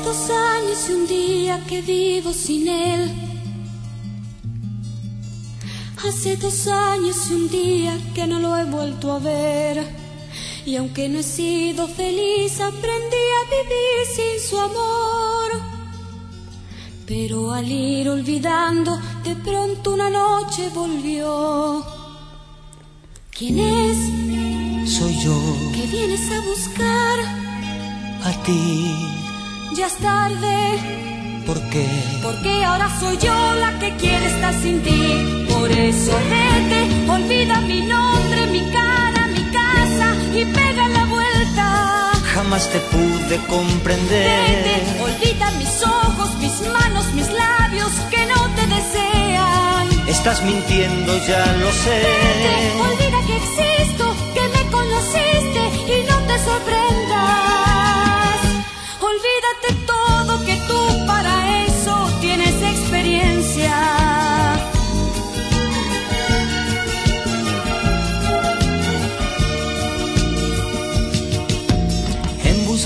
dos años y un día que vivo sin él. Hace dos años y un día que no lo he vuelto a ver. Y aunque no he sido feliz, aprendí a vivir sin su amor. Pero al ir olvidando, de pronto una noche volvió. ¿Quién es? Soy yo. Que vienes a buscar a ti. Ya es tarde. ¿Por qué? Porque ahora soy yo la que quiere estar sin ti. Por eso vete, olvida mi nombre, mi cara, mi casa y pega la vuelta. Jamás te pude comprender. Vete, olvida mis ojos, mis manos, mis labios que no te desean. Estás mintiendo, ya lo sé. Vete, olvida que existo, que me conociste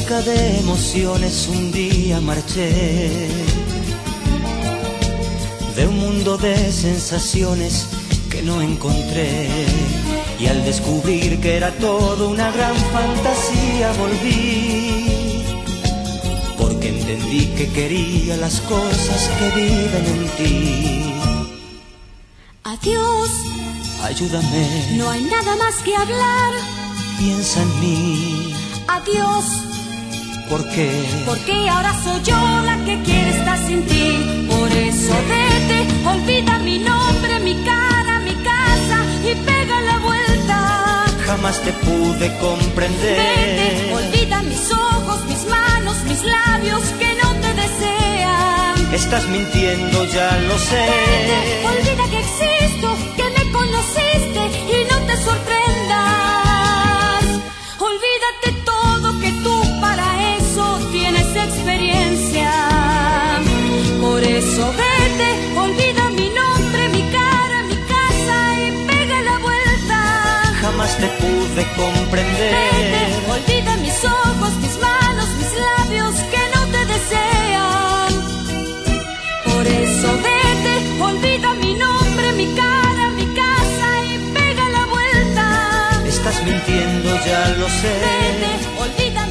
busca de emociones un día marché. De un mundo de sensaciones que no encontré. Y al descubrir que era todo una gran fantasía volví. Porque entendí que quería las cosas que viven en ti. Adiós, Ayúdame, no hay nada más que hablar. piensa en mí. Adiós, ¿Por qué? porque ahora soy yo la que quiere estar sin ti. Por eso vete, olvida mi nombre, mi cara, mi casa y pega la vuelta. Jamás te pude comprender. Vete, olvida mis ojos, mis manos, mis labios que no te desean. Estás mintiendo, ya lo sé. Vete, olvida que existo, Eso vete, olvida mi nombre, mi cara, mi casa y pega la vuelta. Jamás te pude Vete, comprender. olvida mis ojos, mis manos, mis labios que no te desean. Por eso vete, olvida mi nombre, mi cara, mi casa y pega la vuelta. Estás mintiendo, ya lo sé. Vete, olvida